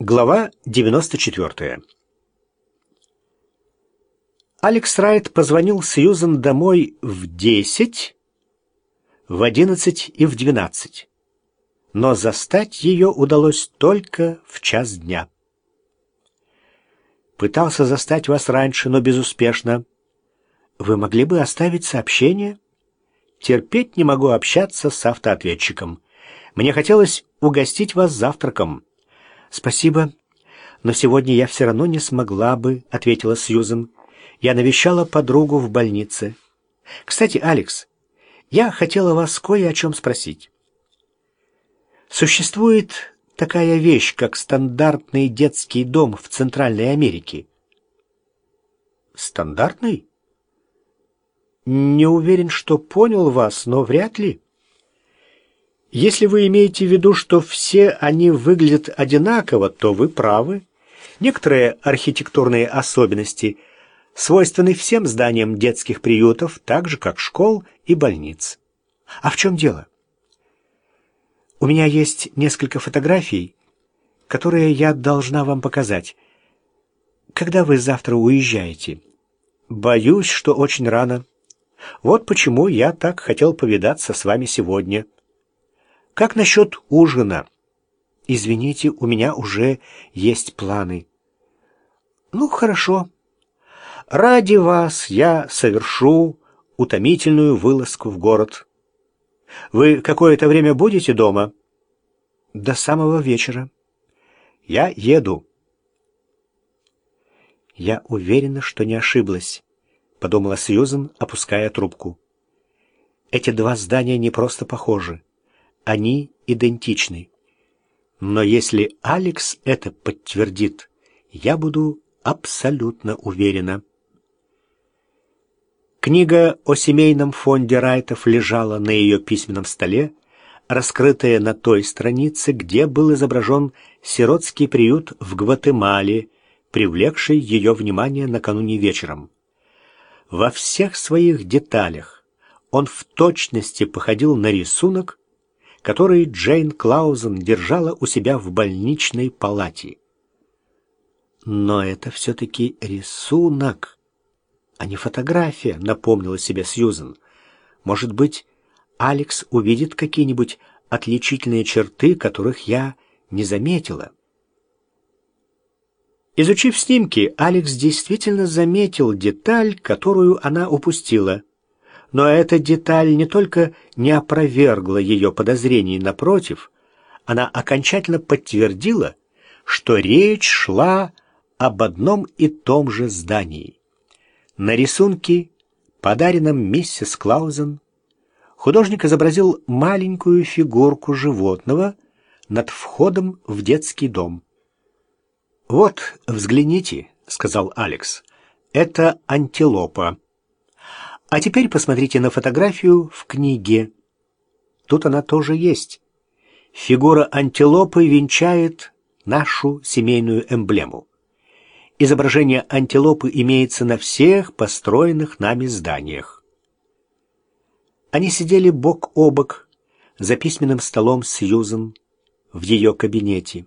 Глава 94. Алекс Райт позвонил Сьюзен домой в 10, в 11 и в 12, но застать ее удалось только в час дня. Пытался застать вас раньше, но безуспешно. Вы могли бы оставить сообщение? Терпеть не могу общаться с автоответчиком. Мне хотелось угостить вас завтраком. «Спасибо, но сегодня я все равно не смогла бы», — ответила Сьюзен. «Я навещала подругу в больнице. Кстати, Алекс, я хотела вас кое о чем спросить. Существует такая вещь, как стандартный детский дом в Центральной Америке?» «Стандартный?» «Не уверен, что понял вас, но вряд ли». Если вы имеете в виду, что все они выглядят одинаково, то вы правы. Некоторые архитектурные особенности свойственны всем зданиям детских приютов, так же, как школ и больниц. А в чем дело? У меня есть несколько фотографий, которые я должна вам показать. Когда вы завтра уезжаете? Боюсь, что очень рано. Вот почему я так хотел повидаться с вами сегодня. Как насчет ужина? Извините, у меня уже есть планы. Ну, хорошо. Ради вас я совершу утомительную вылазку в город. Вы какое-то время будете дома? До самого вечера. Я еду. Я уверена, что не ошиблась, подумала Сьюзен, опуская трубку. Эти два здания не просто похожи они идентичны. Но если Алекс это подтвердит, я буду абсолютно уверена. Книга о семейном фонде Райтов лежала на ее письменном столе, раскрытая на той странице, где был изображен сиротский приют в Гватемале, привлекший ее внимание накануне вечером. Во всех своих деталях он в точности походил на рисунок, который Джейн Клаузен держала у себя в больничной палате. Но это все-таки рисунок, а не фотография, напомнила себе Сьюзен. Может быть, Алекс увидит какие-нибудь отличительные черты, которых я не заметила. Изучив снимки, Алекс действительно заметил деталь, которую она упустила. Но эта деталь не только не опровергла ее подозрений, напротив, она окончательно подтвердила, что речь шла об одном и том же здании. На рисунке, подаренном миссис Клаузен, художник изобразил маленькую фигурку животного над входом в детский дом. «Вот, взгляните», — сказал Алекс, — «это антилопа». А теперь посмотрите на фотографию в книге. Тут она тоже есть. Фигура антилопы венчает нашу семейную эмблему. Изображение антилопы имеется на всех построенных нами зданиях. Они сидели бок о бок за письменным столом Сьюзен в ее кабинете.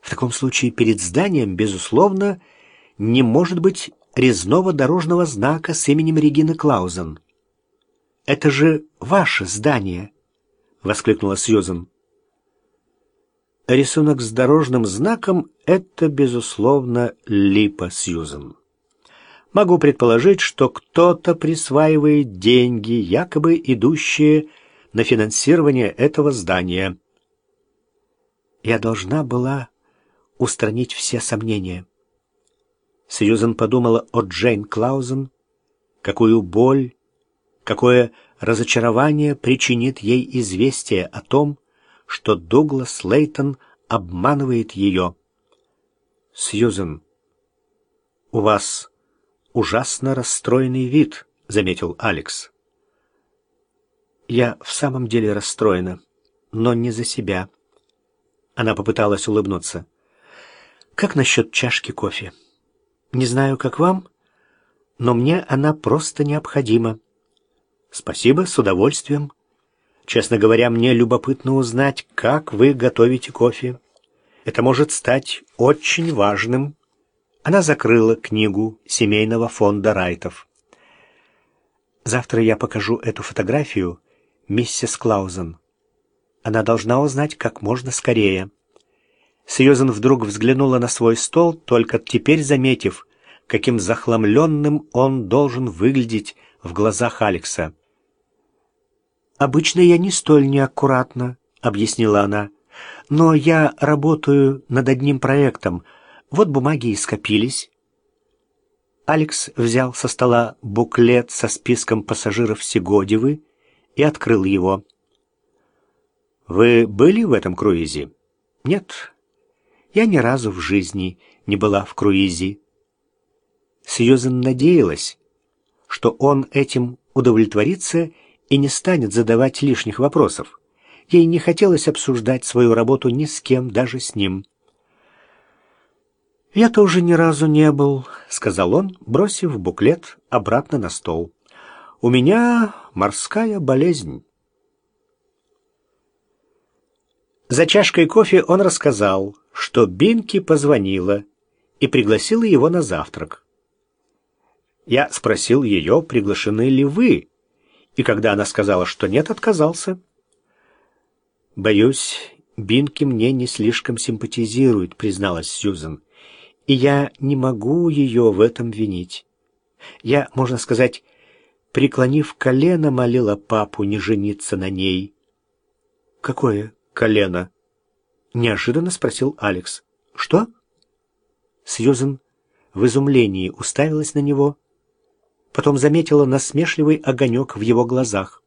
В таком случае перед зданием, безусловно, не может быть резного дорожного знака с именем Регины Клаузен. «Это же ваше здание!» — воскликнула Сьюзен. Рисунок с дорожным знаком — это, безусловно, липа Сьюзен. Могу предположить, что кто-то присваивает деньги, якобы идущие на финансирование этого здания. Я должна была устранить все сомнения. Сьюзен подумала о Джейн Клаузен, какую боль, какое разочарование причинит ей известие о том, что Дуглас Лейтон обманывает ее. «Сьюзен, у вас ужасно расстроенный вид», — заметил Алекс. «Я в самом деле расстроена, но не за себя». Она попыталась улыбнуться. «Как насчет чашки кофе?» Не знаю, как вам, но мне она просто необходима. Спасибо, с удовольствием. Честно говоря, мне любопытно узнать, как вы готовите кофе. Это может стать очень важным. Она закрыла книгу семейного фонда Райтов. Завтра я покажу эту фотографию миссис Клаузен. Она должна узнать как можно скорее. Сьюзен вдруг взглянула на свой стол, только теперь заметив, каким захламленным он должен выглядеть в глазах Алекса. «Обычно я не столь неаккуратна», — объяснила она. «Но я работаю над одним проектом. Вот бумаги и скопились». Алекс взял со стола буклет со списком пассажиров Сегодевы и открыл его. «Вы были в этом круизе?» «Нет, я ни разу в жизни не была в круизе». Сьюзен надеялась, что он этим удовлетворится и не станет задавать лишних вопросов. Ей не хотелось обсуждать свою работу ни с кем, даже с ним. «Я тоже ни разу не был», — сказал он, бросив буклет обратно на стол. «У меня морская болезнь». За чашкой кофе он рассказал, что Бинки позвонила и пригласила его на завтрак. Я спросил ее, приглашены ли вы, и когда она сказала, что нет, отказался. «Боюсь, Бинки мне не слишком симпатизирует», — призналась Сьюзен и я не могу ее в этом винить. Я, можно сказать, преклонив колено, молила папу не жениться на ней. «Какое колено?» — неожиданно спросил Алекс. «Что?» Сьюзен в изумлении уставилась на него, потом заметила насмешливый огонек в его глазах.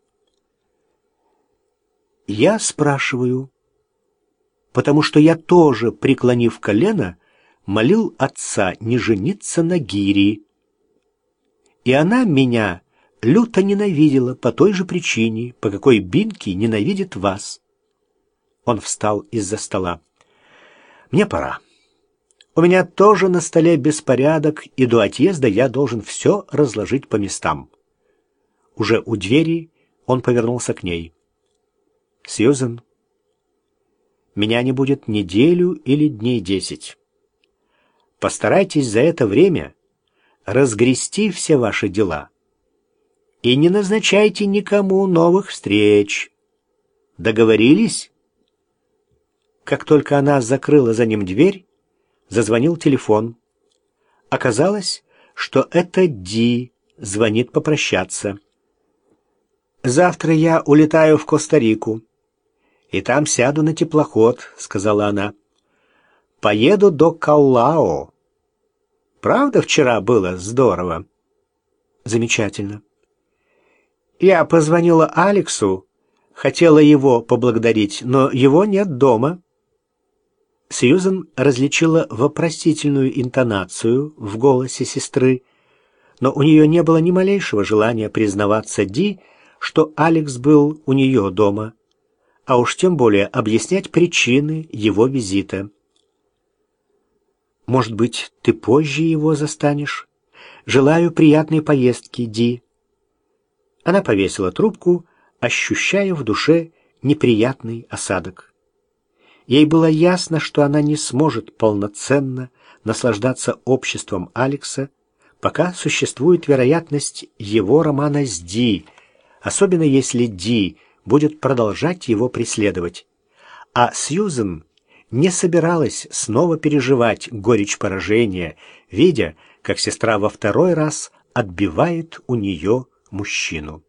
«Я спрашиваю, потому что я тоже, преклонив колено, — молил отца не жениться на Гири. И она меня люто ненавидела по той же причине, по какой Бинки ненавидит вас. Он встал из-за стола. Мне пора. У меня тоже на столе беспорядок, и до отъезда я должен все разложить по местам. Уже у двери он повернулся к ней. Сьюзен, меня не будет неделю или дней десять. Постарайтесь за это время разгрести все ваши дела и не назначайте никому новых встреч. Договорились? Как только она закрыла за ним дверь, зазвонил телефон. Оказалось, что это Ди звонит попрощаться. «Завтра я улетаю в Коста-Рику, и там сяду на теплоход», — сказала она. Поеду до Каллао. Правда, вчера было здорово? Замечательно. Я позвонила Алексу, хотела его поблагодарить, но его нет дома. Сьюзен различила вопросительную интонацию в голосе сестры, но у нее не было ни малейшего желания признаваться Ди, что Алекс был у нее дома, а уж тем более объяснять причины его визита. Может быть, ты позже его застанешь? Желаю приятной поездки, Ди. Она повесила трубку, ощущая в душе неприятный осадок. Ей было ясно, что она не сможет полноценно наслаждаться обществом Алекса, пока существует вероятность его романа с Ди, особенно если Ди будет продолжать его преследовать. А Сьюзен не собиралась снова переживать горечь поражения, видя, как сестра во второй раз отбивает у нее мужчину.